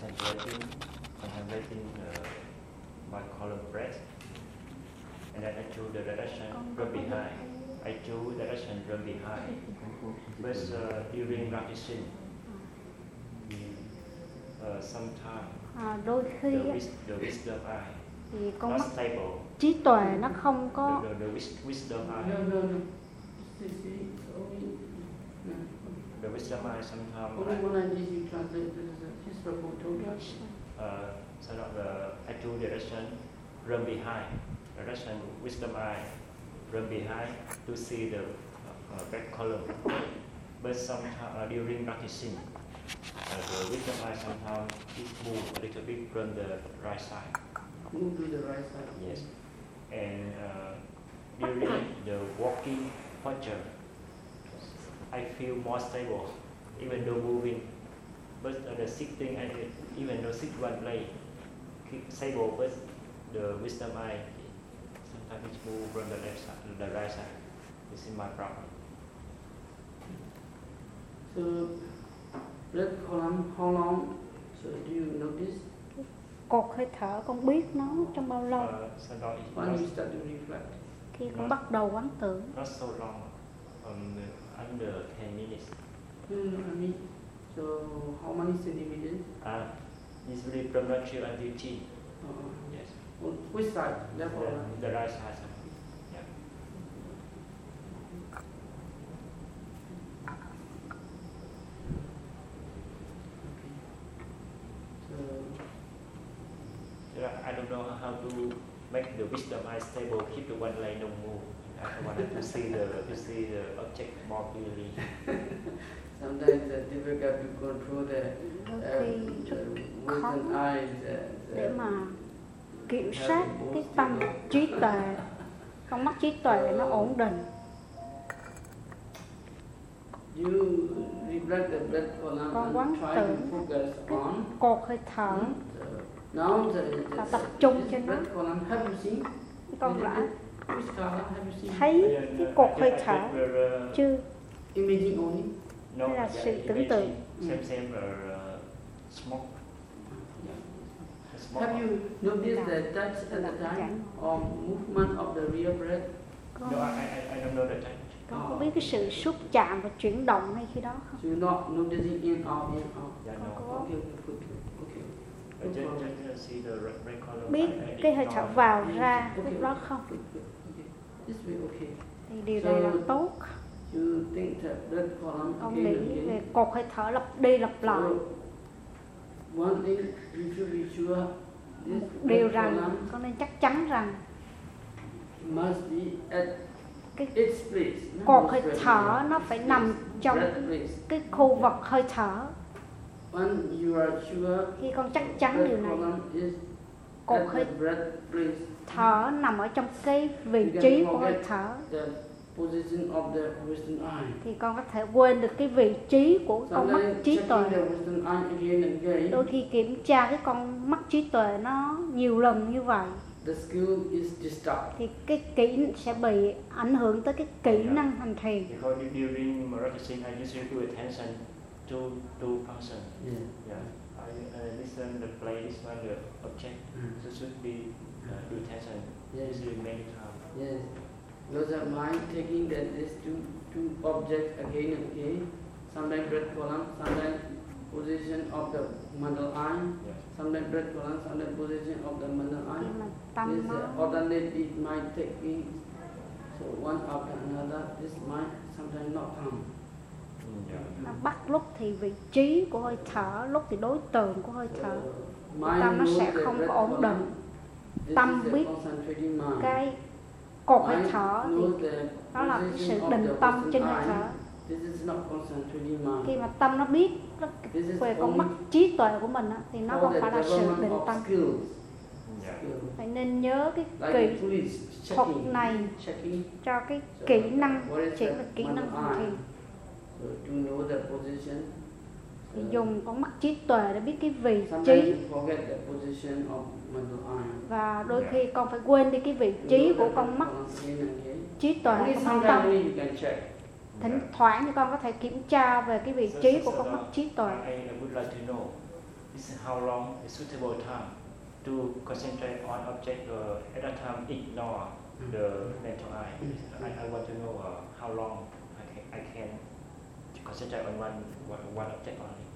contemplating, contemplating uh, my column breath, and then I choose the direction from behind. I choose direction from behind. But uh, during practicing, uh, sometimes à, đôi khi the, á, wis- the wisdom eye thì con mắt stable. trí tuệ nó không có The, the, the wis- wisdom eye, the wisdom eye sometimes only one idea you translate this is a his proposal. uh, sort of the actual direction run behind, direction wisdom eye run behind to see the uh, back column. But sometimes uh, during practicing, uh, the wisdom eye sometimes it move a little bit from the right side. Move to the right side. Yes. And uh, during the walking posture, I feel more stable, even though moving. But uh, the sitting, I, even though sit one place, keep stable, but the wisdom eye, sometimes it move from the left side to the right side. This is my problem. So, breath column, how long? So, do you notice? cột hơi thở con biết nó trong bao lâu Uh, so it's When not, you start to reflect? khi con bắt đầu quán tưởng not so long, um, under 10 minutes. No, no, I mean, so how many centimeters? Uh, usually from nostril until chin. Uh, Yes. on which side? Left or right? The, the right side. Yeah. So, Yeah, I don't know how to make the wisdom eye stable, keep the one line don't move. I wanted to see the to see the object more clearly. sometimes it's difficult to control the, um, eyes. The, để mà kiểm soát cái tâm trí tuệ con mắt trí tuệ nó ổn định you reflect the breath column Con quán and try to tưởng focus cái on. cột hơi thở Và tập trung trên nó. breath column, have you seen? con đã Which column have you seen? thấy cái cột hơi thở chưa Imaging only. no, hay là sự tưởng tượng? Uh. Have you noticed the touch at the time or movement of the real breath? No, I, I, I don't know the touch. con có biết cái sự xúc chạm và chuyển động ngay khi đó không So you're not noticing in out, in out. Yeah, no. Okay, okay, okay. I just, just, just see the red, red color. biết cái hơi thở vào ra lúc đó không. This way, okay. thì điều này là tốt You think that breath column con again nghĩ again. về cột hơi thở lặp đi lặp lại So, one thing you should be sure this điều rằng con nên chắc chắn rằng must be at cái its place. cột hơi thở nó phải nằm trong cái khu vực hơi thở When you are sure khi con chắc chắn điều này breath place, thở nằm ở trong cái vị trí của hơi thở the position of the wisdom eye. thì con có thể quên được cái vị trí của con mắt trí tuệ the wisdom eye again and again, đôi khi kiểm tra cái con mắt trí tuệ nó nhiều lần như vậy the skill is disturbed. thì cái kỹ sẽ bị ảnh hưởng tới cái kỹ năng hành thiền. Yeah. Yeah, I uh, listen the play this one the object. So should be uh, do attention Yes. usually many times. Yes. Those of mind taking that these two two objects again and again, sometimes breath column, sometimes position of the middle eye, Yeah. sometimes breath column, sometimes position of the middle eye. nhưng mà tâm This nó uh, alternative mind taking, so one after another, this mind sometimes not come. Nó bắt lúc thì vị trí của hơi thở lúc thì đối tượng của hơi thở. Tâm nó sẽ không có ổn định. Tâm biết cái cột hơi thở thì đó là cái sự định tâm trên hơi thở. Khi mà tâm nó biết nó về con mắt trí tuệ của mình á, thì nó không phải là sự định tâm. phải nên nhớ cái kỹ thuật này cho cái kỹ năng chỉ là kỹ năng hành thiền thì dùng con mắt trí tuệ để biết cái vị Sometimes trí you forget the position of middle eye. và đôi khi con phải quên đi cái vị trí của con mắt trí tuệ của con sometimes tâm only you can check. thỉnh thoảng thì con có thể kiểm tra về cái vị trí của con mắt trí tuệ I, I would like to know is how long is suitable time to concentrate on object or at a time ignore the mental eye. I, I want to know uh, how long I can, I can concentrate on one, one, one object only.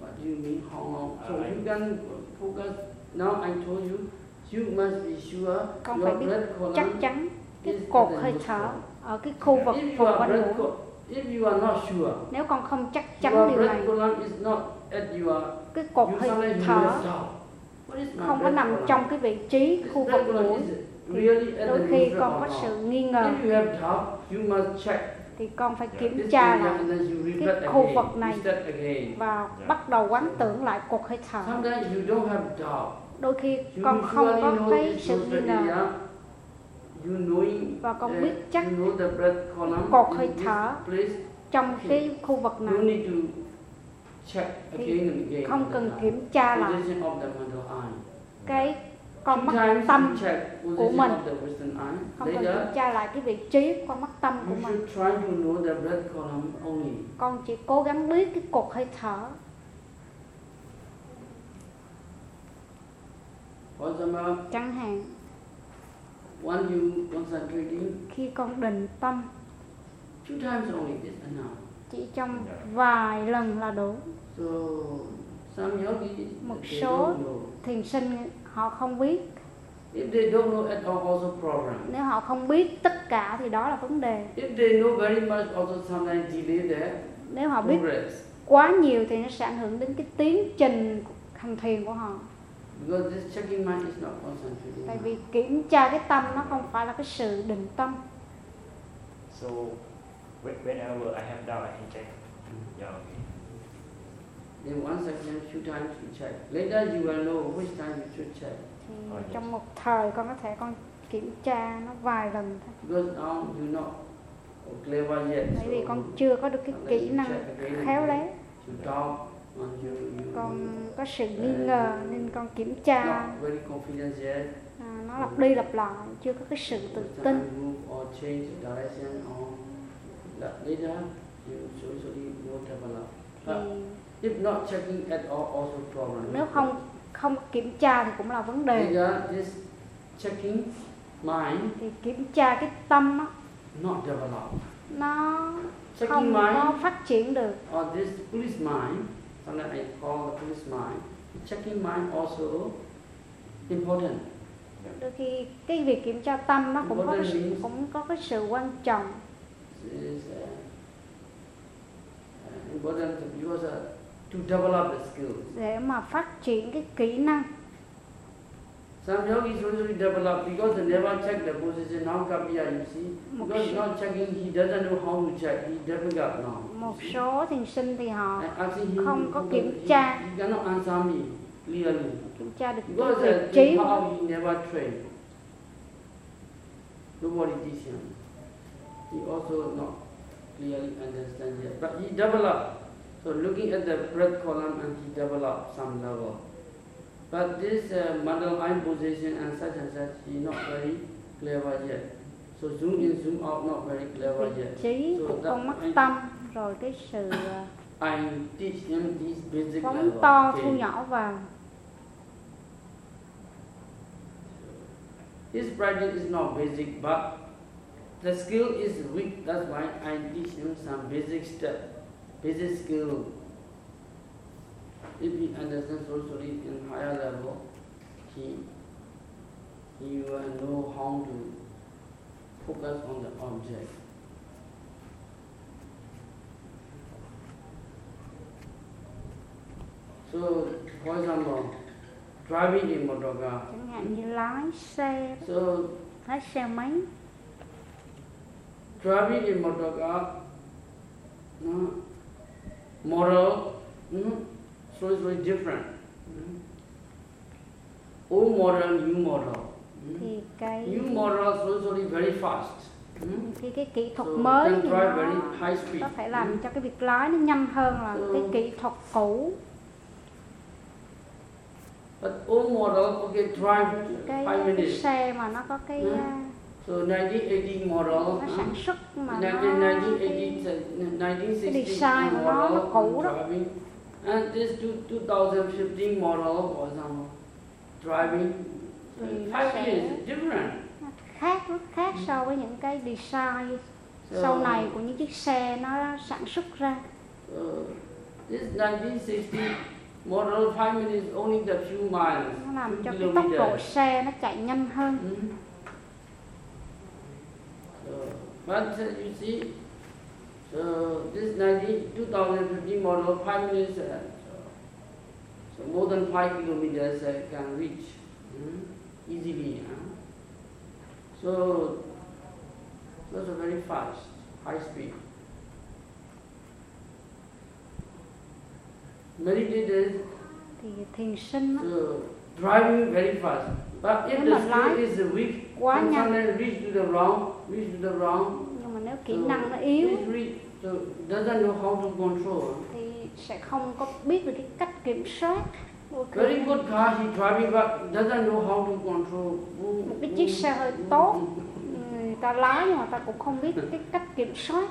What do you mean how long? So Uh, you can focus. Now I told you, you must be sure Con phải your biết blood chắc chắn cái cột hơi thở ở cái khu vực If vùng quanh mũi if you are not sure, nếu con không chắc chắn your điều này column is not at your cái cột hơi thở không có nằm trong cái vị trí khu vực mũi đôi khi con có sự nghi ngờ If you have doubt, you must check thì con phải kiểm tra lại and then you repeat cái again. khu vực này. Và Yeah. bắt đầu quán tưởng lại cột hơi thở Sometimes you don't have doubt. đôi khi You con không có know cái sự nghi ngờ và con that biết chắc cột hơi thở trong cái khu vực You này need to check Thì again and again. không cần kiểm tra lại Position of the mental eye. cái con mắt tâm của mình. không cần kiểm tra lại cái vị trí con mắt tâm của mình. con chỉ cố gắng biết cái cột hơi thở. Chẳng hạn khi con định tâm chỉ trong vài lần là đủ. Một số thiền sinh họ không biết If they don't know at all, also problem. nếu họ không biết tất cả thì đó là vấn đề If they know very much, also sometimes delay their nếu họ biết progress. quá nhiều thì nó sẽ ảnh hưởng đến cái tiến trình hành thiền của họ Because this checking mind is not concentrating. tại vì kiểm tra cái tâm nó không phải là cái sự định tâm So whe- whenever I have doubt, I can check. Yeah, okay. Then one second, few times you check. Later you will know which time you should check. thì Ờ, yes. trong một thời con có thể con kiểm tra nó vài lần thôi Because now you're not clever yet. bởi vì so con chưa có được cái kỹ you năng again khéo again, léo You you, you, con you có sự nghi ngờ nên con kiểm tra not very confident yet. à, nó lặp đi lặp lại chưa có cái sự tự tin time move or change direction or la- later you usually will develop. thì if not checking at all, also problem. nếu không không kiểm tra thì cũng là vấn đề this checking mind thì kiểm tra cái tâm á, not develop. nó Checking không có mind phát triển được or this police mind, sometimes I call the police mind. Checking mind also important. đôi khi cái việc kiểm tra tâm nó cũng có cái cũng có cái sự quan trọng is uh, uh, important because uh, to develop the skills. để mà phát triển cái kỹ năng Some yogis usually develop because they never check the position. Now Kapiya, you see, because not checking, he doesn't know how to check. He develop now. một số thiền sinh thì họ không có kiểm tra. He cannot answer me clearly kiểm tra được vị trí của how he never trained. Nobody teach him. He also not clearly understand yet, but he developed. So looking at the breath column and he developed some level. But this uh, model eye position and such and such, he not very clever yet. So zoom in, zoom out, not very clever yet. trí So của that con mắt I- tâm rồi cái sự I teach him these basic phóng level. to okay. thu nhỏ vào His practice is not basic, but the skill is weak. That's why I teach him some basic step, basic skill. If he understands socially in higher level, he he will know how to focus on the object. So, for example, driving in motor car. chẳng hạn như lái xe So, lái xe máy driving in motor car, no, moral, no, so it's very different. Mm. Old model, new model. Mm. thì cái New model is usually very fast. Mm. cái cái kỹ thuật So mới thì nó very high speed. có thể làm Mm. cho cái việc lái nó nhanh hơn là Ừ. cái kỹ thuật cũ But old model, okay, drive cái, five cái minutes. xe mà nó có cái So 1980 model, nó sản xuất mà nó 1980, cái, 1960 cái design của nó, nó model cũ đó. And this two, 2015 model, for example, driving, nó five years different. khác rất khác so với những cái design So, sau này của những chiếc xe nó sản xuất ra uh, this 1960 model 5 minutes only the few miles, nó làm cho cái tốc độ xe nó chạy nhanh hơn Mhm. So, but uh, you see, so this 90, 2015 model, 5 minutes, uh, so more than 5 kilometers uh, can reach mhm, easily. huh? So, those are very fast, high speed. Meditators so, driving very fast. But if Nếu mà the lái speed is weak, quá nhanh. reach to the wrong, reach to the wrong. nhưng mà nếu kỹ so năng nó yếu reach, so doesn't know how to control. thì sẽ không có biết được cái cách kiểm soát. Very good car he driving, but doesn't know how to control. một cái chiếc xe hơi tốt người ta lái nhưng mà ta cũng không biết cái cách kiểm soát.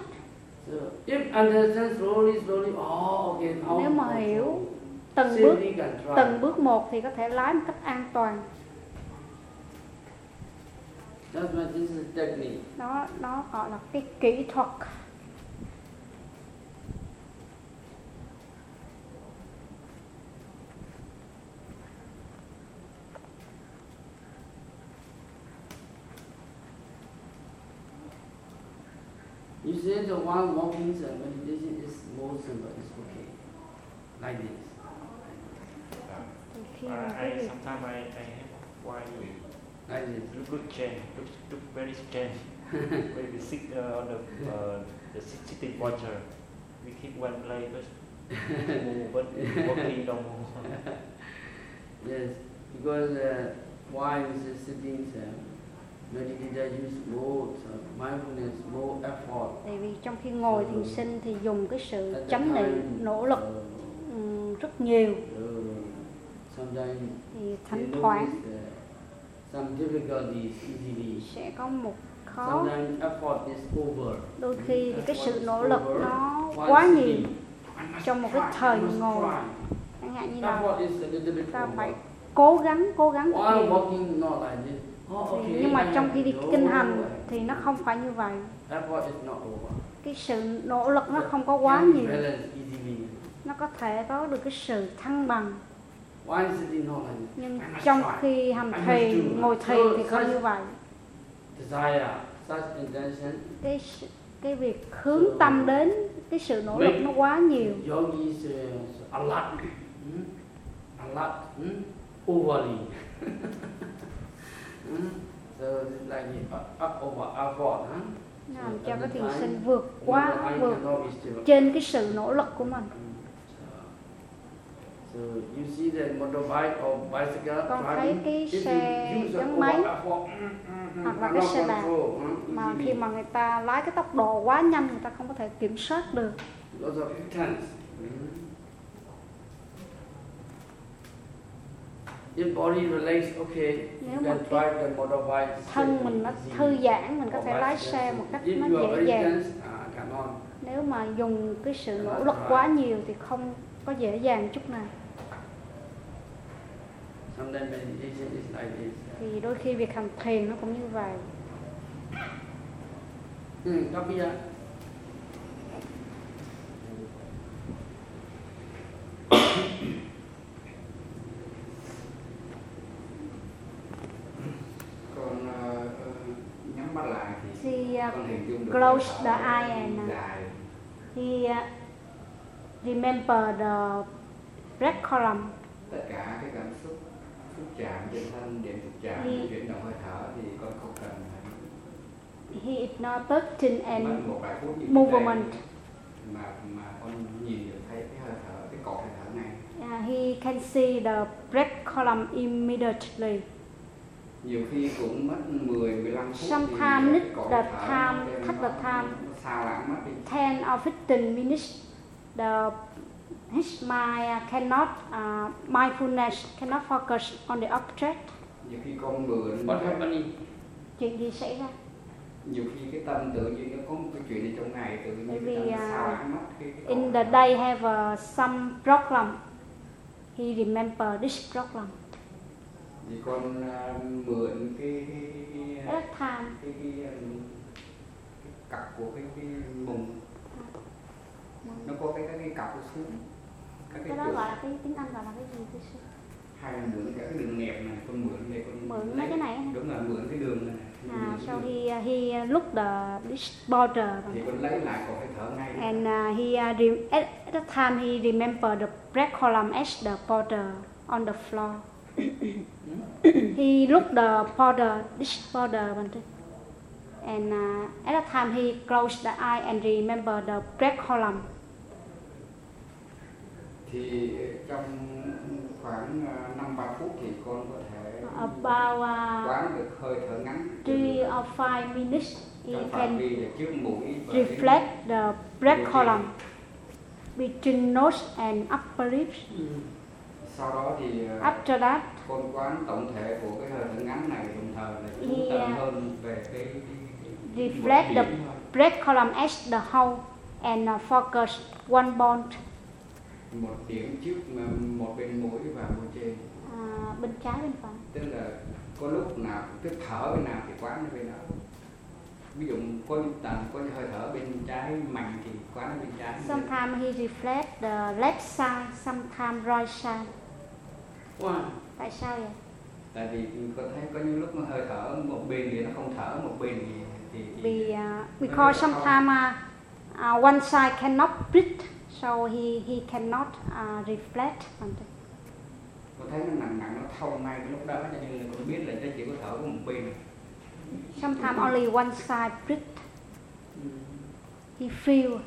So if understand slowly, slowly, oh, okay, Nếu mà hiểu từng bước từng bước một thì có thể lái một cách an toàn That's why this is technique. đó đó gọi là cái kỹ thuật You say the one walking uh, meditation is more simple, it's okay. Like this. thì khi Uh, mà I cái việc sometimes I, I have why this. look look change look look very strange when we sit uh, on the uh, the sit- sitting posture we keep one place but walking don't move Yes, because uh, why is the sitting uh, meditator use more uh, mindfulness, more effort. tại vì trong khi ngồi thiền sinh thì dùng cái sự time, niệm nỗ lực uh, rất nhiều. Uh, sometimes thì thỉnh notice thoảng uh. Sẽ có một khó. Sometimes effort is over. đôi khi thì cái sự nỗ lực nó quá nhiều. trong một cái thời ngồi. chẳng hạn như là Effort is a little bit ta phải cố gắng cố gắng like this. Oh, Thì- nhưng mà trong khi đi kinh hành thì nó không phải như vậy. Cái sự nỗ lực nó không có quá nhiều. nó có thể có được cái sự thăng bằng nhưng trong khi hành thiền ngồi thiền thì không như vậy cái cái việc hướng tâm đến cái sự nỗ lực nó quá nhiều uh, hmm? hmm? overly. hmm? So it's like the up, up over effort, huh? nó làm cho cái thiền sinh vượt quá vượt trên cái sự nỗ lực của mình So you see the motorbike or bicycle con thấy cái xe gắn máy. over effort, mm, mm, mm, hoặc là cái xe đạp. mà khi mà người ta lái cái tốc độ quá nhanh người ta không có thể kiểm soát được. Lots of tense. Mm. If body relax, okay, Nếu you mà can cái drive the motorbike. thân mình nó thư giãn mình có thể lái xe một cách nó dễ dàng. cannot. nếu mà dùng cái sự nỗ lực quá nhiều thì không có dễ dàng chút nào Sometimes meditation is like this. Thì đôi khi việc hành thiền nó cũng như vậy ah. con ờ, ờ, nhắm mắt lại uh, được close the eye and, he uh, remember the breath column. Tất cả cái cảm xúc xúc chạm trên thân điểm xúc chạm Đi. chuyển động hơi thở thì con không cần he ignored touching mất and movement. mà mà con nhìn được thấy cái hơi thở cái cột hơi thở này uh, he can see the breath column immediately nhiều khi cũng mất 10 15 phút Sometimes thì cái the time, take the time. nó sao lãng mất đi 10 or 15 minutes the his mind uh, cannot uh, mindfulness cannot focus on the object nhiều khi con người What happening? chuyện gì xảy ra nhiều khi cái tâm tự nhiên nó có một cái chuyện gì trong ngày tự nhiên Bởi cái tâm nó à, sao lãng mất cái, cái In the này. day have uh, some problem. He remember this problem. vì con à, mượn cái cái cái, cái, time, cái, cái, um, cái cặp của cái cái mùng nó có cái cái, cái cặp nó xuống các cái cái đó gọi là cái tiếng Anh gọi là cái gì tôi sư? hay là mượn cái đường nẹp này con mượn đây con Mượn mấy lấy- cái này đúng là mượn cái đường này này. Mượn so cái he uh, he uh, looked the this border thì con lấy lại còn phải thở ngay and uh, he uh, re- at, at that time he remembered the bread column as the border on the floor. he looked the border this border thing. and uh, at that time he closed the eye and remember the bread column. Thì trong khoảng à, năm ba phút thì con có thể About uh, quán được hơi thở ngắn three or five minutes he trong phạm can reflect the bread column between nose and upper lips. Ừ. sau đó thì à, After that, con quán tổng thể của cái hơi thở ngắn này đồng thời là chú tâm hơn về cái, reflect the bread column as the whole and focus one bond một điểm trước một bên mũi và bên trên à, bên trái bên phải. tức là có lúc nào tức thở bên nào thì quán bên đó ví dụ có những tầng có những hơi thở bên trái mạnh thì quán bên trái Sometimes he reflect the left side, sometimes right side. Why? Tại sao vậy? tại vì có thấy có những lúc nó hơi thở một bên thì nó không thở một bên thì thì, thì Vì uh, because sometimes uh, uh, one side cannot breathe, so he he cannot uh, reflect. something. có thấy nó nặng nặng nó thông ngay cái lúc đó cho nên là con biết là nó chỉ có thở có một bên Sometimes only one side breathe. He feel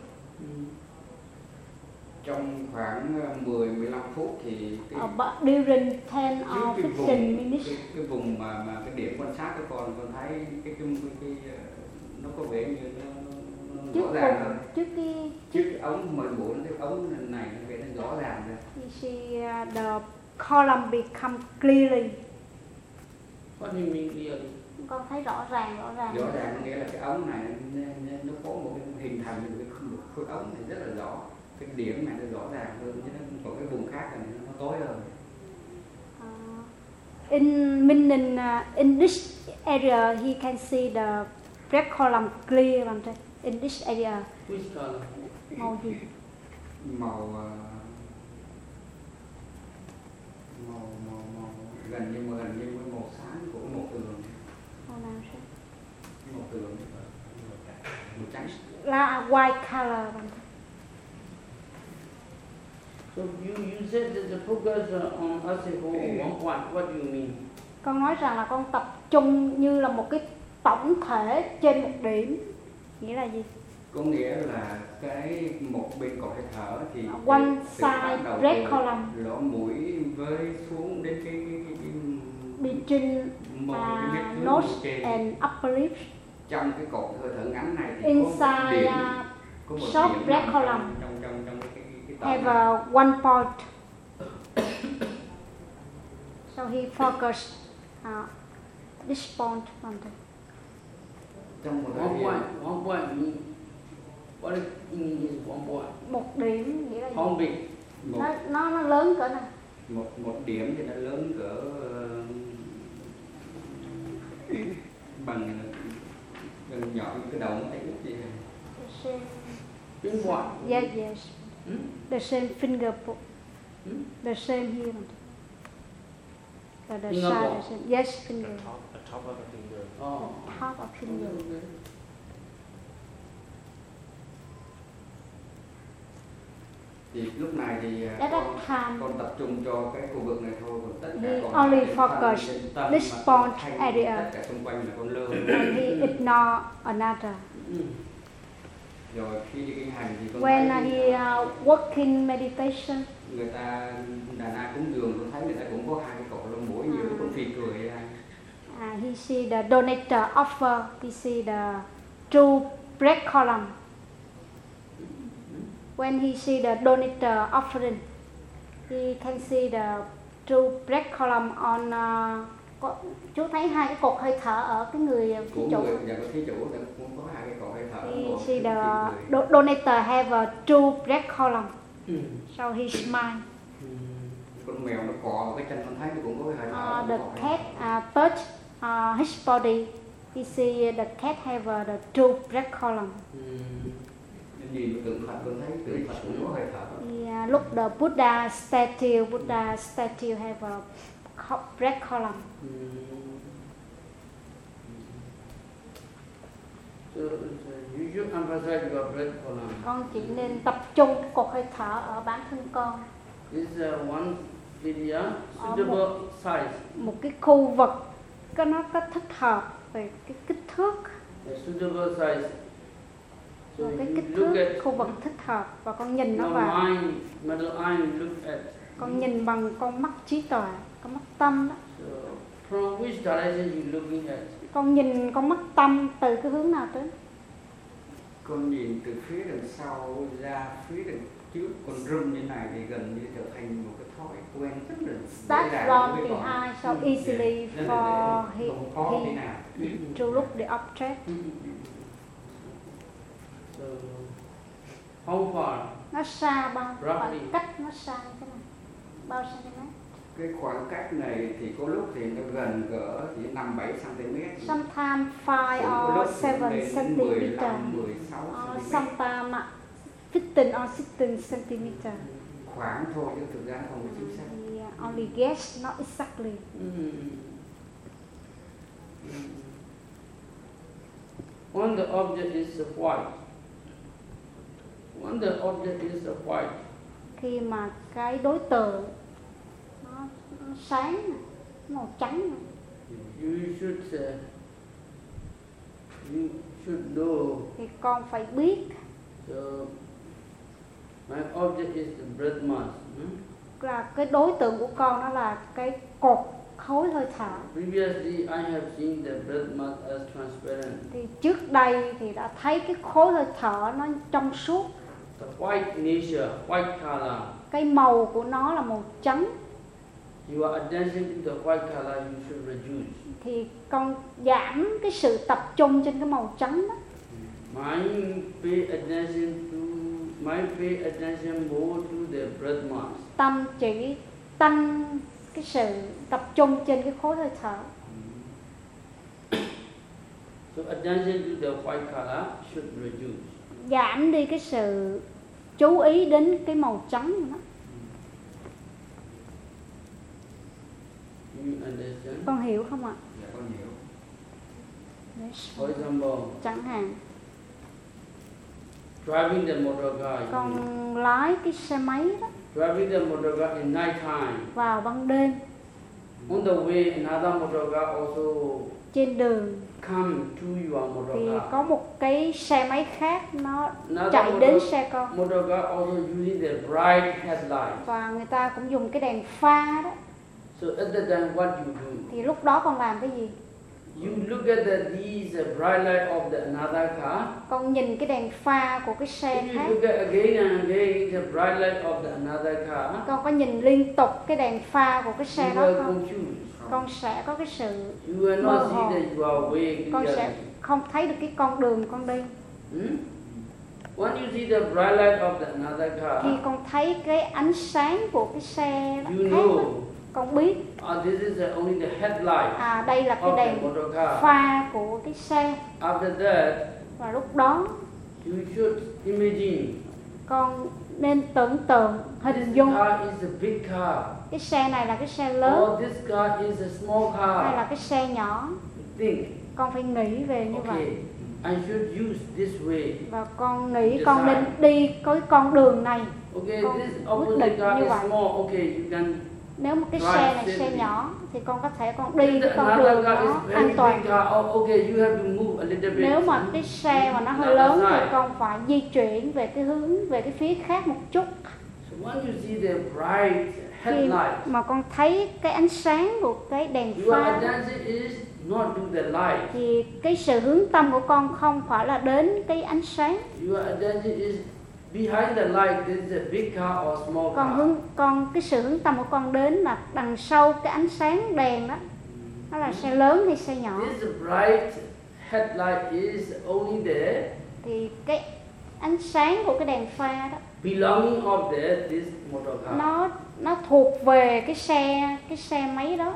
trong khoảng ờ, 10 15 phút thì cái about during 10 trước or cái 15 vùng minutes. cái, cái vùng mà mà cái điểm quan sát của con con thấy cái cái cái, cái, ờ, nó có vẻ như nó Trước rõ ràng vùng, trước cái trước cái ống mời mũi cái ống này nó vẻ nó rõ ràng rồi You see uh, the column become clearly. What do you mean clearly? Con thấy rõ ràng, rõ ràng. rõ ràng nghĩa là cái ống này nó, nó, nó có một cái hình thành một cái khối, ống này rất là rõ cái điểm này nó rõ ràng hơn chứ nó còn cái vùng khác này nó tối hơn Uh, in meaning uh, in this area he can see the red column clear bằng thế. In this area Which color? màu gì? màu ờ, màu màu màu gần như mà gần như với màu sáng của một tường Màu nào sẽ? một tường màu trắng Là white color. So you, you said that the focus uh, on as whole, one point. What do you mean? Con nói rằng là con tập trung như là một cái tổng thể trên một điểm. Nghĩa là gì? có nghĩa là cái một bên còn hơi thở thì bắt side đầu red column lỗ mũi với xuống đến cái cái cái, cái between một cái uh, dưới nose trên and upper lips trong cái cột hơi thở ngắn này thì có một inside điểm uh, có một short điểm red column. trong trong trong, cái cái, cái have này. uh, one point. so he focused uh, this point on the trong một thời One điểm point. One point what it mean is one point. một điểm nghĩa là? How big? một Nó nó nó lớn cỡ nào? một một điểm thì nó lớn cỡ ờ, bằng gần nhỏ như cái đầu nó thấy cái gì. The same. Pinpoint. Yes, yes. Hmm? The same finger Hmm? The same here. The, the side, the. Yes, the finger. top the top of the finger Finger. Okay. thì lúc này thì that con, con tập trung cho cái khu vực này thôi còn tất cả còn only focus this point area. tất cả xung quanh là con lơ and he ignore another. Rồi khi đi kinh hành thì con When thấy he uh, working meditation, người ta đàn ai cúng dường tôi thấy người ta cũng có hai cái cổ lông mũi nhiều À. con phì cười he see the donator offer. He see the true bread column. When he see the donator offering, he can see the true bread column on uh, có, chú thấy hai cái cột hơi thở ở cái người ờ, của thí chủ của thí chủ cũng có hai cái cột hơi thở He see the do- donator have a two breath column Mm. so he smile con mèo nó cọ vào cái chân con thấy nó cũng có cái hơi thở uh, the cat uh, touch uh, his body he see the cat have uh, the two breath column he uh, look the Buddha statue Buddha statue have a breath column. So, so you should emphasize your breath column. con chỉ nên tập trung cột hơi thở ở bản thân con This is uh, one area Ờ, suitable size. một cái khu vực có nó có thích hợp về cái kích thước A suitable size. So một cái kích look thước at khu vực thích hợp và con nhìn nó vào mind, middle eye, look at. con nhìn bằng con mắt trí tuệ con mắt tâm đó So from which direction you looking at? con nhìn con mắt tâm từ cái hướng nào tới con nhìn từ phía đằng sau ra phía đằng trước con rung như này thì gần như trở thành một cái start from behind so Ừ, easily for he nào? to look the object. So how far? nó xa bao khoảng cách nó xa thế nào? Bao cm cái khoảng cách này thì có lúc thì nó gần cỡ chỉ 5 7 cm sometimes 5 or 7 cm 15 16 or or cm sometimes 15 or 16 cm khoảng thôi chứ thực ra không có chính xác We only guess not exactly. Mm. When the object is white, when the object is white, khi mà cái đối tượng nó, nó sáng màu trắng. You should uh, you should know. thì con phải biết. So my object is the mass. hmm? là cái đối tượng của con đó là cái cột khối hơi thở Previously, I have seen the breath mass as transparent. thì trước đây thì đã thấy cái khối hơi thở nó trong suốt The white nature, white color. cái màu của nó là màu trắng Your attention to the white color you should reduce. thì con giảm cái sự tập trung trên cái màu trắng đó Mind pay attention to mind pay attention more to the breath mass. tâm chỉ tăng cái sự tập trung trên cái khối hơi thở. So attention to the white color should reduce. giảm đi cái sự chú ý đến cái màu trắng của nó You understand? con hiểu không ạ? Dạ con hiểu. For example, chẳng hạn driving the motor car. con lái cái xe máy đó Driving the motor car in night time. vào ban đêm On the way, another motor car also trên đường come to your motor thì car. có một cái xe máy khác nó Another chạy đến motor, xe con motor car also using the bright headlight. và người ta cũng dùng cái đèn pha đó So at time, what you do? thì lúc đó con làm cái gì You look at the, these uh, bright light of the another car. con nhìn cái đèn pha của cái xe If you khác look at again and again the bright light of the another car, con có nhìn liên tục cái đèn pha của cái xe you đó không con sẽ có cái sự You will Mơ hồ. see that you are way con sẽ không thấy được cái con đường con đi Hmm? When you see the bright light of the another khi car, con thấy cái ánh sáng của cái xe đó you khác know con biết uh, this is only the headlight à đây là cái đèn car. pha của cái xe After that, và lúc đó you should imagine con nên tưởng tượng hình this dung car is a big car, cái xe này là cái xe lớn or this car is a small hay là car. cái xe nhỏ Think, con phải nghĩ về như vậy okay, I should use this way. và con nghĩ Decide. con nên đi cái con đường này Okay, Con this quyết opposite định car như is vậy. small. Okay, you can. Nếu mà cái xe này xe nhỏ thì con có thể con đi If cái con another đường car nó is an toàn. nếu mà cái xe mà nó hơi lớn thì con phải di chuyển về cái hướng về cái phía khác một chút. Khi mà con thấy cái ánh sáng của cái đèn pha thì cái sự hướng tâm của con không phải là đến cái ánh sáng behind the light. This is a big car or small car. hướng con cái sự hướng tâm của con đến là đằng sau cái ánh sáng đèn đó nó là xe lớn hay xe nhỏ This bright headlight is only there thì cái ánh sáng của cái đèn pha đó belonging of the this motor car. nó nó thuộc về cái xe cái xe máy đó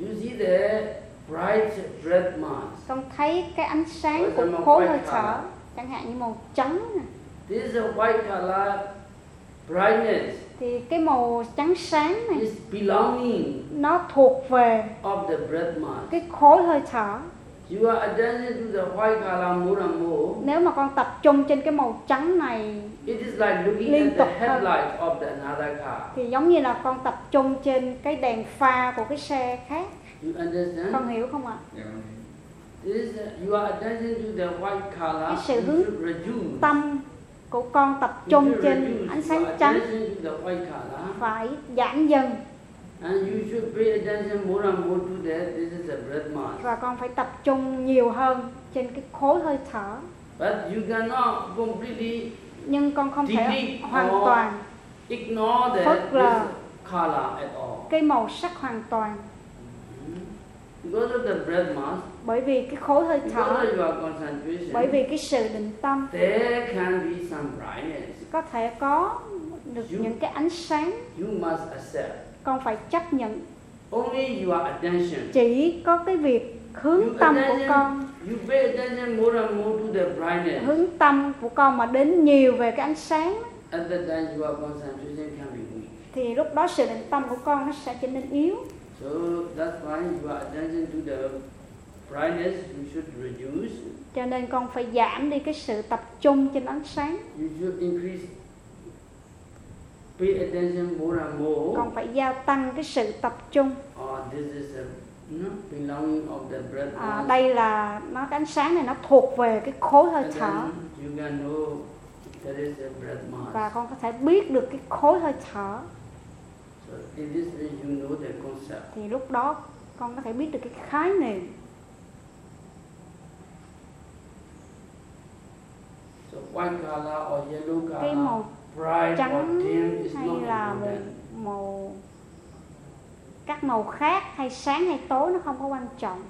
You see the bright red mass. con thấy cái ánh sáng của khối hơi thở chẳng hạn như màu trắng nè. This is a white color brightness thì cái màu trắng sáng này is belonging nó thuộc về of the breath cái khối hơi thở You are attention to the white color more and more. nếu mà con tập trung trên cái màu trắng này It is like looking Liên at tục the hơn. headlight of the another car. thì giống như là con tập trung trên cái đèn pha của cái xe khác You understand? con hiểu không ạ Dạ vâng. This is, you are attention to the white color. Cái sự hướng tâm của con tập trung trên ánh sáng trắng. phải giảm dần. Mass. và con phải tập trung nhiều hơn trên cái khối hơi thở. But you cannot completely nhưng con không thể hoàn toàn Phớt lờ. cái màu sắc hoàn toàn. Because of the breath mass, bởi vì cái khối hơi thở bởi vì cái sự định tâm có thể có được You- những cái ánh sáng You must accept. con phải chấp nhận Only your attention. chỉ có cái việc hướng You tâm của con You pay attention more and more to the brightness. hướng tâm của con mà đến nhiều về cái ánh sáng At that time, your concentration can be weak. thì lúc đó sự định tâm của con nó sẽ trở nên yếu So that's why your attention to the brightness you should reduce. Cho nên con phải giảm đi cái sự tập trung trên ánh sáng You should increase. Pay attention more and more. con phải gia tăng cái sự tập trung Oh, this is a you know, belonging of the breath. à, đây là nó ánh sáng này nó thuộc về cái khối hơi thở then you can know that is a breath và con có thể biết được cái khối hơi thở So in this way you know the concept. thì lúc đó con có thể biết được cái khái niệm So white color or yellow cái color, màu bright or trắng dim is hay not là màu, important. màu các màu khác hay sáng hay tối nó không có quan trọng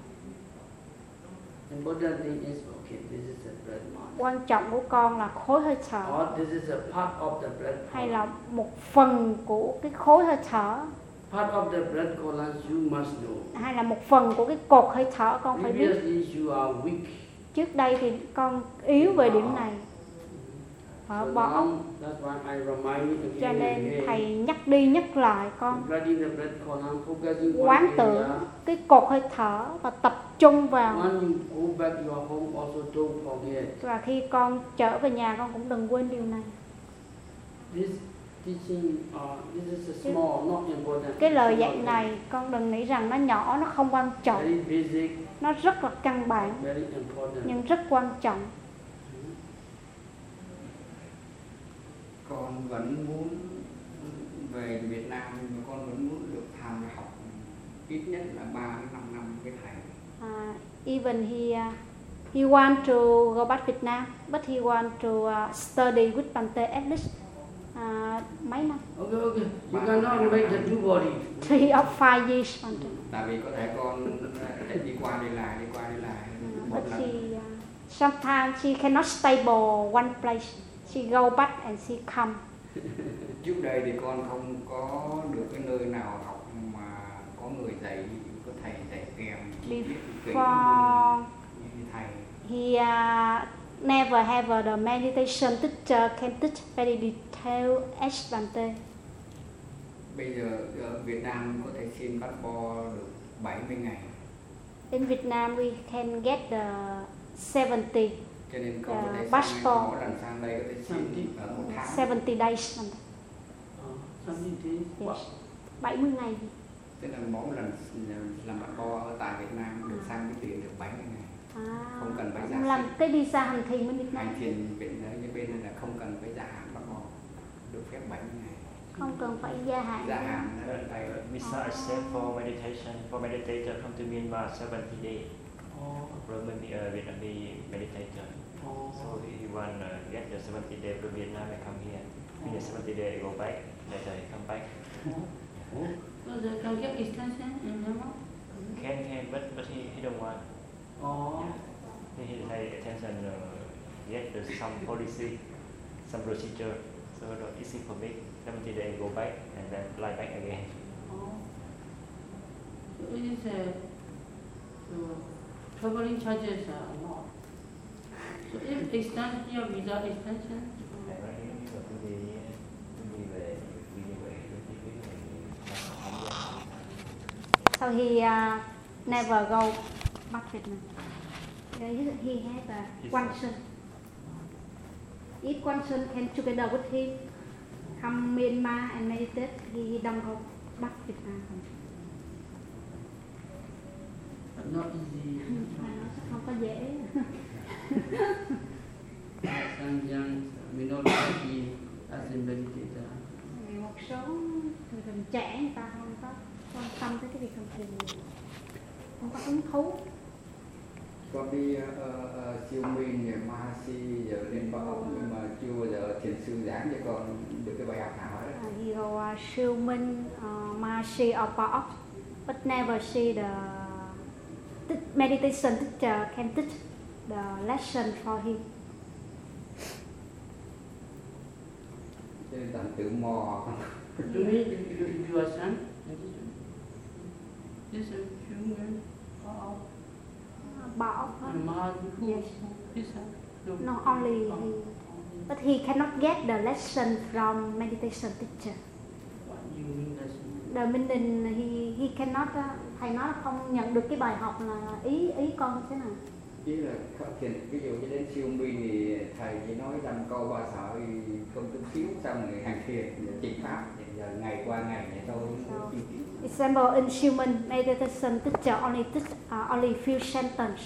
Important thing is okay, this is a breath mass. quan trọng của con là khối hơi thở Or this is a part of the breath hay là một phần của cái khối hơi thở Part of the breath column you must know. hay là một phần của cái cột hơi thở con phải biết Previously you are weak. trước đây thì con yếu về điểm này ở bỏ. remind you cho nên thầy nhắc đi nhắc lại con. Quán tưởng cái cột hơi thở và tập trung vào. Và khi con trở về nhà con cũng đừng quên điều này. Uh, cái lời dạy này con đừng nghĩ rằng nó nhỏ nó không quan trọng. Nó rất là căn bản nhưng rất quan trọng con vẫn muốn về Việt Nam nhưng mà con vẫn muốn được tham gia học ít nhất là 3 đến 5 năm với thầy uh, even he uh, he want to go back Việt Nam but he want to uh, study with Bante at least uh, mấy năm Okay, okay. You cannot make the two body. three or five years Bante. tại vì có thể con ờ, đi qua đi lại đi qua đi lại Uh, một but lần she uh, sometimes she cannot stable one place she go back and she come. Trước đây thì con không có được cái nơi nào học mà có người dạy có thầy dạy kèm before thầy. he uh, never have the meditation teacher can teach very detailed as Bante bây giờ ở Việt Nam có thể xin passport được 70 ngày. In Vietnam we can get the 70 cho nên con có Dạ, thể passport. sang mỗi lần sang đây có thể xin ở một tháng. 70 days. Uh, yes 70 ngày. Tức là mỗi lần làm passport ở tại Việt Nam được sang cái tiền được 70 ngày. À, Không cần phải gia làm cái visa hành thiền bên Việt Nam hành thiền Việt Nam như bên này là không cần phải gia hạn passport được phép 70 ngày. Không cần phải gia hạn gia hạn. Nó ở đây Uh, visa accept for meditation for meditator come to Myanmar 70 days. Oh, Burmese uh, Vietnamese meditator. So oh. he want uh, get the 70 day from Vietnam and come here. Finish 70 day go back. Later he come back. So they can get extension in Myanmar? Can can but but he he don't want. Oh. He he pay attention. Uh, yes, there's some policy, some procedure. So not easy for me. 70 days go back and then fly back again. Oh. So it is a so traveling charges are not. If extension, này không ra. So he uh, never go back Vietnam. He, he had His one son. If one son came together with him, come Myanmar and meditate, he, don't go back Vietnam. not easy. Không có dễ. Vì một số người còn trẻ người ta không có quan tâm tới cái việc hành thiền không có hứng thú con đi uh, uh, siêu minh rồi Mahasi giờ lên bảo ông nhưng mà chưa bao giờ thiền sư giảng cho con được cái bài học nào hết uh, go uh, Siêu Minh, uh, Mahasi or Paok, but never see the meditation teacher can teach the lesson for him. toàn tự mò You mean you, you are son? This is human. Oh, man who Yes. No. Only he, but he cannot get the lesson from meditation teacher. What you mean that's The meaning he he cannot uh, thầy nói là không nhận được cái bài học là ý ý con thế nào. Ý là ví dụ như đến siêu minh thì thầy chỉ nói rằng câu ba sợ thì không chút xíu xong rồi hành thiền chỉ pháp thì giờ ngày qua ngày vậy thôi Example in human meditation teacher only teach uh, only few sentence.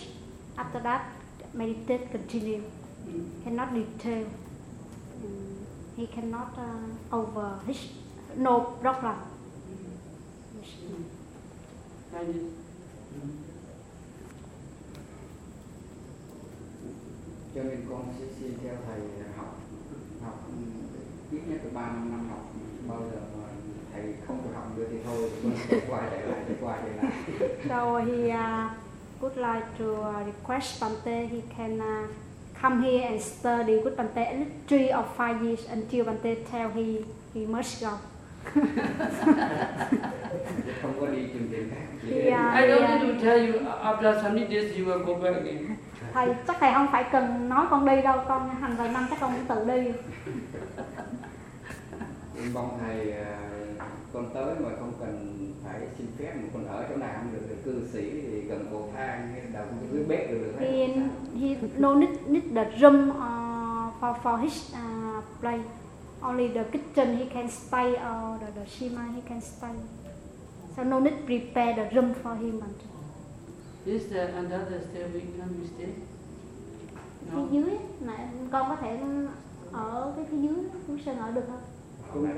After that, meditate continue. Mm. Cannot detail. Mm, he cannot uh, over his no problem. Like this. Mm. Cho nên con sẽ xin theo thầy học học ừ, ít nhất là ba năm năm học bao giờ mà thầy không được học được thì thôi con sẽ qua trở lại đi qua trở lại So he uh, would like to uh, request Bante he can uh, come here and study with Bante at least three or five years until Bante tell he he must go. Không có đi trường thiền khác đến- à, I don't need to tell you after some days you will go back again. Thầy chắc thầy không phải cần nói con đi đâu, con hành vài năm chắc con cũng tự đi. Xin mong thầy à, con tới mà không cần phải xin phép mà con ở chỗ nào cũng được, cư sĩ thì gần cầu thang hay đầu dưới bếp được được He he no need need the room uh, for for his uh, play. Only the kitchen he can stay or the, the shima he can stay. So no need prepare the room for him. Bante. Is there another stairway can we stay? Phía dưới này con có thể ở cái phía dưới xuống sân ở được không?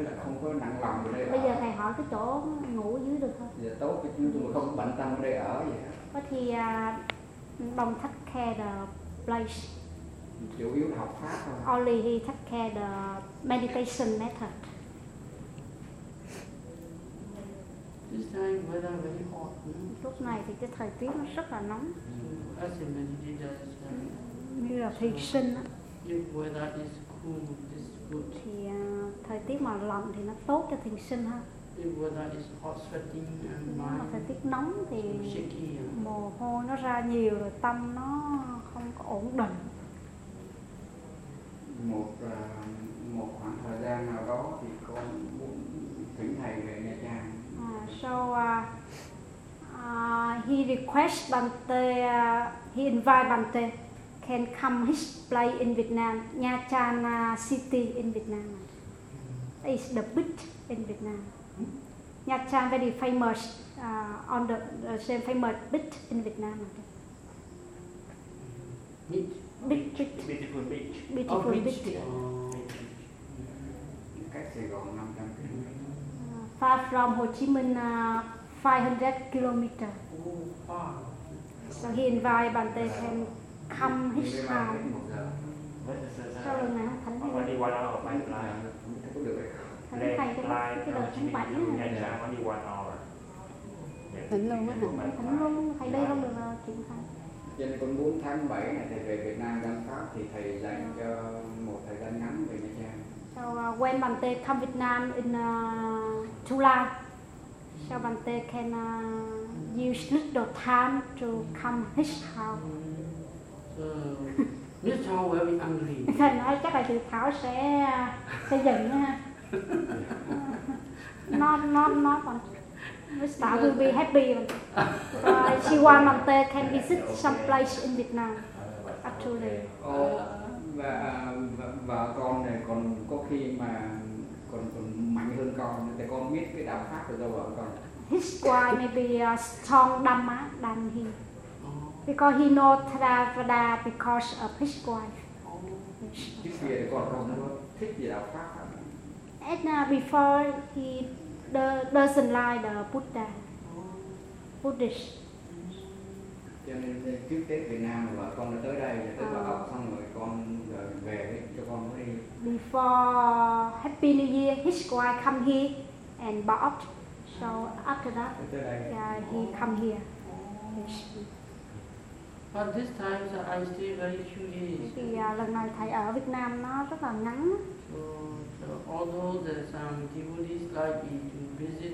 là không có nặng lòng ở đây Bây giờ thầy hỏi cái chỗ ngủ dưới được không? giờ tốt cái chúng tôi không bận tâm ở đây ở vậy hết. But he uh, don't take care the place. chủ yếu học pháp thôi Only he take care the meditation method. This time weather very hot. No? Lúc này thì cái thời tiết nó rất là nóng. It's, uh, Như là thiền sinh á, if weather is cool, it's good. thì à, thời tiết mà lạnh thì nó tốt cho thiền sinh hơn. If weather is hot, sweating and Nếu mà thời tiết nóng thì uh, mồ hôi nó ra nhiều rồi tâm nó không có ổn định. một à, một khoảng thời gian nào đó thì con muốn thỉnh thầy về nha trang Uh, so uh, uh, he requests Bante, uh, he invite Bante can come his play in Vietnam, Nha Trang uh, city in Vietnam. It's the beach in Vietnam. Nha Trang very famous uh, on the, the same famous beach in Vietnam. Meet. Beach, beach, Beautiful beach. beautiful Oh, beach. beach. Oh. cách Sài Gòn 500 km Uh, far from Ho Chi Minh, uh, 500 kilometer. Oh, far. So he invite Bante can come his Đi house. Sau lần này thánh đi có được hay không thánh thầy cái, cái đợt tháng bảy Minh, á. Tỉnh luôn á hả? Thỉnh luôn thầy đây không được triển khai cho nên con muốn tháng 7 này thầy về Việt Nam giám pháp thì thầy dành cho một thời gian ngắn về Nha Trang So uh, when Bante come Vietnam in uh, July, so Bante can uh, use little time to come his house. So Miss Chao will be angry. Thầy nói chắc là chị Thảo sẽ sẽ giận ha. Not not not còn Miss Thảo will be happy. Uh, she want Bante can visit some place in Vietnam actually. Ô, và, và vợ con này còn có khi mà mạnh hơn con tại con biết cái đạo pháp của do vợ con His wife may be uh, strong Dhamma than he. Because he know Theravada because of his wife. Kia thì con không có thích gì đạo pháp. And uh, before he do, doesn't like the Buddha, Buddhist. Cho nên trước Tết Việt Nam mà vợ con đã tới đây tới À. vào ốc xong rồi con rồi về đấy, cho con mới đi Before Happy New Year, his wife come here and bought. So after that, yeah, he come here. Yes. But this time so I stay very few days. Thì uh, lần này thầy ở Việt Nam nó rất là ngắn. So, so although there's some devotees like me to visit,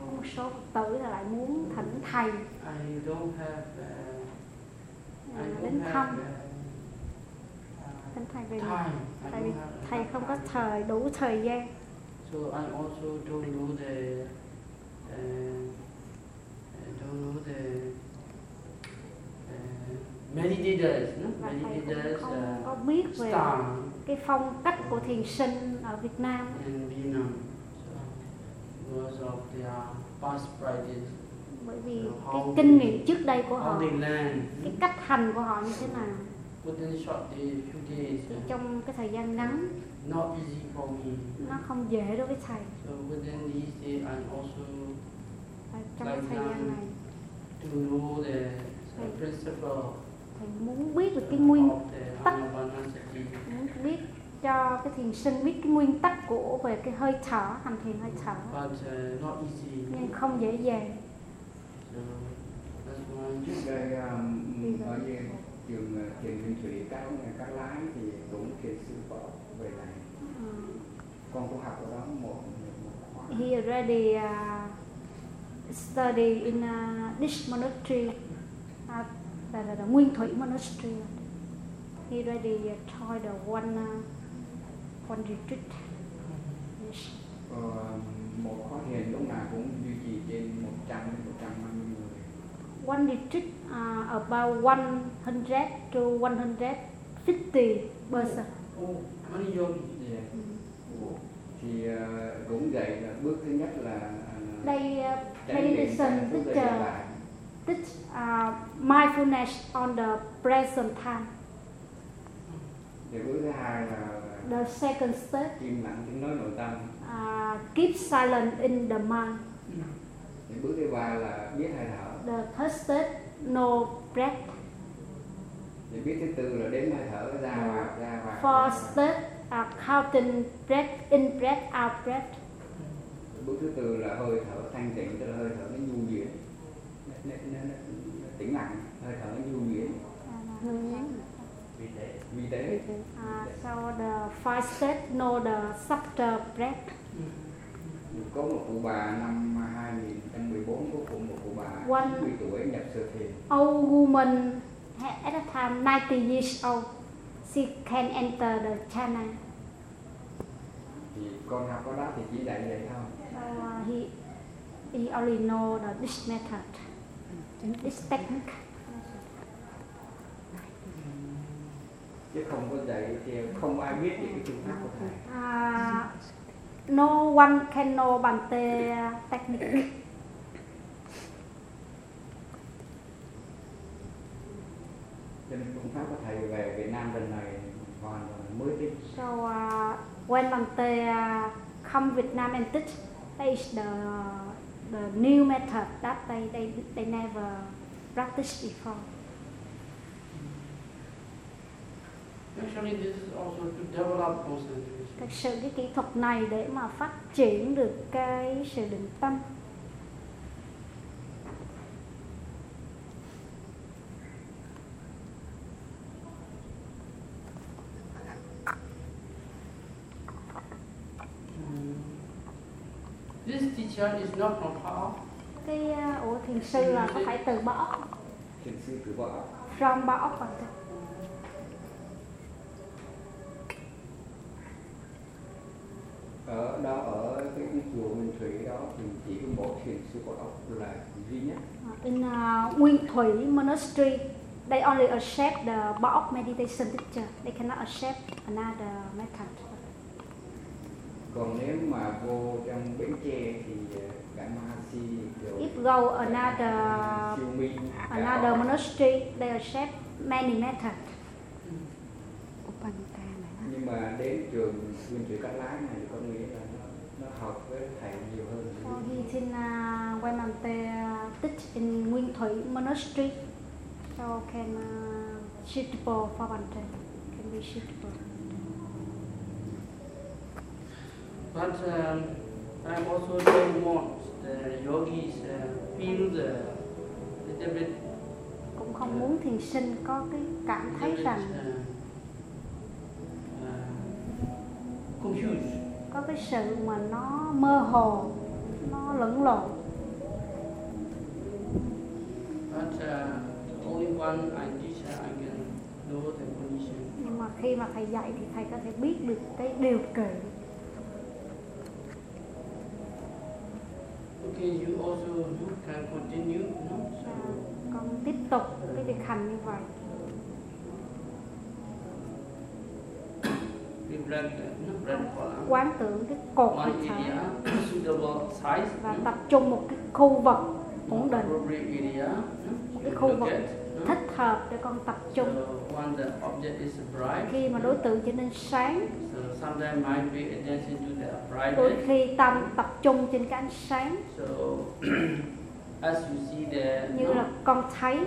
Có một số Phật tử là lại muốn thỉnh thầy uh, I đến thăm, uh, thỉnh thầy về uh, nhà. Tại vì thầy không có thời đủ thời gian. So I also don't know the uh, I don't know the uh, meditators, no? và thầy cũng meditators không có uh, biết về cái phong cách của thiền sinh ở Việt Nam in Vietnam. So because of their past practice, bởi vì cái kinh nghiệm trước đây của họ cái cách hành của họ như thế nào. Thì trong cái thời gian ngắn not easy for me. nó không dễ đối với thầy. Và trong cái thời gian này principle thầy muốn biết được cái nguyên tắc. Muốn biết cho cái thiền sinh biết cái nguyên tắc của về cái hơi thở hành thiền hơi thở but uh, not easy. nhưng không dễ dàng trước đây um, ở trường uh, thiền nguyên thủy các các lái thì cũng thiền sư vợ về này Ừ. con cũng học ở đó một he already uh, study in uh, this monastery, uh, the, the, the Nguyên Thủy monastery. He already uh, tried the one uh, one retreat. Yes. Ờ, một khóa thiền lúc nào cũng duy trì trên 100 đến 150 người One retreat uh, about 100 to 150 person. oh, many yogis. yeah. Ừ. thì ờ, cũng dạy là bước thứ nhất là uh, Đây uh, meditation hiện tại. teach uh, mindfulness on the present time. thì bước thứ hai là The second step. Im lặng tiếng nói nội tâm. Uh, keep silent in the mind. thì bước thứ ba là biết hơi thở The third step, no breath. thì biết thứ tư là đếm hơi thở ra vào ra vào Fourth step, uh, counting breath in, breath out, breath. bước thứ tư là hơi thở thanh tịnh tức là hơi thở nó nhu nhuyễn. Nó, nó, nó, nó, nó tĩnh lặng hơi thở nó nhu nhuyễn. Vì thế vi tế Uh, so the five step, no the subtle breath. Mm. có một cụ bà năm 2014 có cụ một cụ bà One- 90 tuổi nhập sơ thiền Old woman at the time 90 years old, she can enter the chana. thì con học ở đó thì chỉ dạy vậy thôi So uh, he he only know the this method, this technique. Chứ không có dạy theo không ai biết về cái phương pháp của thầy Uh, no one can know Bante technique. cho nên phương pháp của thầy về Việt Nam lần này hoàn toàn mới tinh So uh, when Bante uh, come Vietnam and teach, is the the new method that they they they never practiced before. thực sự cái kỹ thuật này để mà phát triển được cái sự định tâm This teacher is not from Cái uh, ủa thiền sư là có phải từ bỏ. Thiền sư từ bỏ. From bỏ phần. Ở đó ở cái cái chùa Minh Thủy đó thì chỉ có một thiền sư võ ốc là duy nhất. In uh, Nguyên Thủy Monastery they only accept the ốc meditation teacher. They cannot accept another method. Còn nếu mà vô trong bến tre thì ờ, cả Mahasi rồi if go another another monastery they accept many methods đó. nhưng mà đến trường Minh Thủy Cát Lái này có nghĩa là nó, nó hợp với thầy nhiều hơn So he in uh, Waimante uh, teach in Nguyên Thủy Monastery. So can uh, suitable for Bante. Can be suitable. But um, I also don't want the yogis uh, feel the little bit, Cũng không muốn thiền sinh có cái cảm thấy rằng uh, uh, confused. Có cái sự mà nó mơ hồ, nó lẫn lộn. But uh, only one I teach, uh, I can know the condition. Nhưng mà khi mà thầy dạy thì thầy có thể biết được cái điều kiện. Okay, you also you can continue, no? So, con tiếp tục cái việc hành như vậy. we break the no, break column. Quán tưởng cái cột One thở và no? tập trung một cái khu vực ổn định area, no? cái khu vực no? thích hợp để con tập trung khi mà đối tượng trở nên sáng đôi khi tâm tập trung trên cái ánh sáng như là con thấy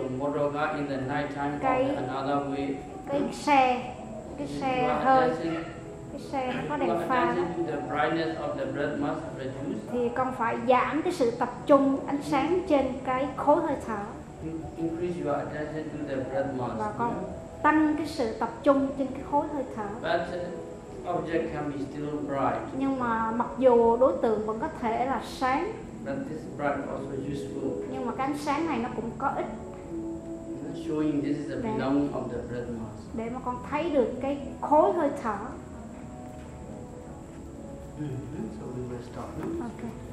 Cái- cái xe cái xe hơi cái xe nó có đèn pha đó thì con phải giảm cái sự tập trung ánh sáng trên cái khối hơi thở In- Increase your attention to the breath must. Và con- tăng cái sự tập trung trên cái khối hơi thở But object can be still bright. nhưng mà mặc dù đối tượng vẫn có thể là sáng But this bright also useful, nhưng mà cái ánh sáng này nó cũng có ích showing this is the belonging of the breath mass. để mà con thấy được cái khối hơi thở Mm-hmm. So we will stop. No? ok